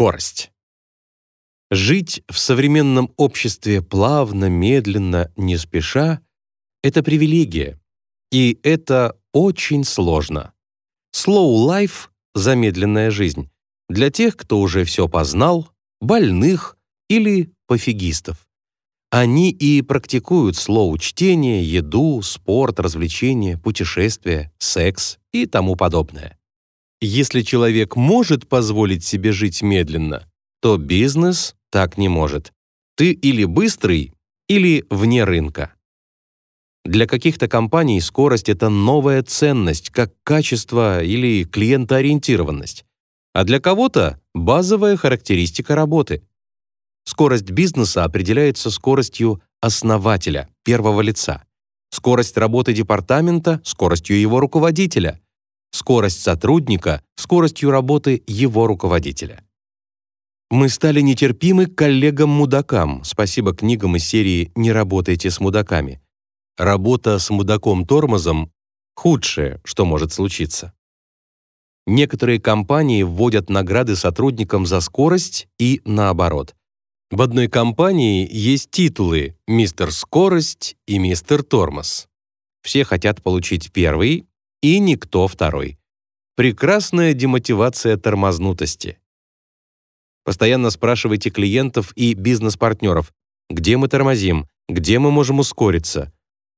Скорость. Жить в современном обществе плавно, медленно, не спеша — это привилегия, и это очень сложно. Slow life — замедленная жизнь для тех, кто уже все познал, больных или пофигистов. Они и практикуют слоу чтение, еду, спорт, развлечения, путешествия, секс и тому подобное. Если человек может позволить себе жить медленно, то бизнес так не может. Ты или быстрый, или вне рынка. Для каких-то компаний скорость — это новая ценность, как качество или клиентоориентированность. А для кого-то — базовая характеристика работы. Скорость бизнеса определяется скоростью основателя, первого лица. Скорость работы департамента — скоростью его руководителя. Скорость сотрудника — скоростью работы его руководителя. Мы стали нетерпимы к коллегам-мудакам, спасибо книгам из серии «Не работайте с мудаками». Работа с мудаком-тормозом — худшее, что может случиться. Некоторые компании вводят награды сотрудникам за скорость и наоборот. В одной компании есть титулы «Мистер Скорость» и «Мистер Тормоз». Все хотят получить первый, и никто второй. Прекрасная демотивация тормознутости. Постоянно спрашивайте клиентов и бизнес-партнеров, где мы тормозим, где мы можем ускориться.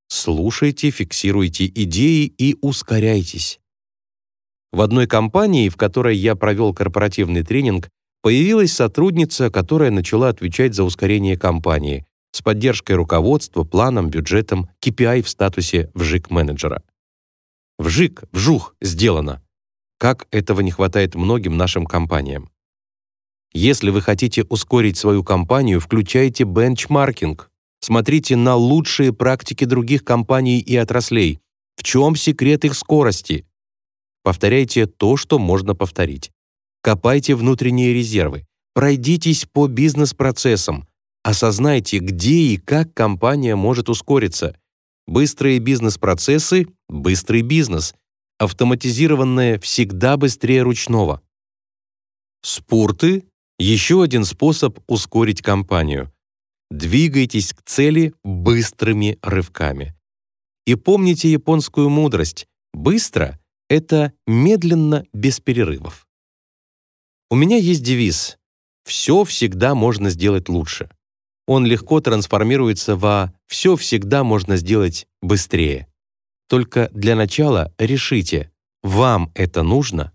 Слушайте, фиксируйте идеи и ускоряйтесь. В одной компании, в которой я провел корпоративный тренинг, появилась сотрудница, которая начала отвечать за ускорение компании с поддержкой руководства, планом, бюджетом, KPI в статусе вжик-менеджера. Вжик, вжух, сделано. Как этого не хватает многим нашим компаниям. Если вы хотите ускорить свою компанию, включайте бенчмаркинг. Смотрите на лучшие практики других компаний и отраслей. В чем секрет их скорости? Повторяйте то, что можно повторить. Копайте внутренние резервы. Пройдитесь по бизнес-процессам. Осознайте, где и как компания может ускориться. Быстрые бизнес-процессы — быстрый бизнес. Автоматизированное всегда быстрее ручного. Спорты — еще один способ ускорить компанию. Двигайтесь к цели быстрыми рывками. И помните японскую мудрость. Быстро — это медленно, без перерывов. У меня есть девиз «Все всегда можно сделать лучше». Он легко трансформируется во «все всегда можно сделать быстрее». Только для начала решите, вам это нужно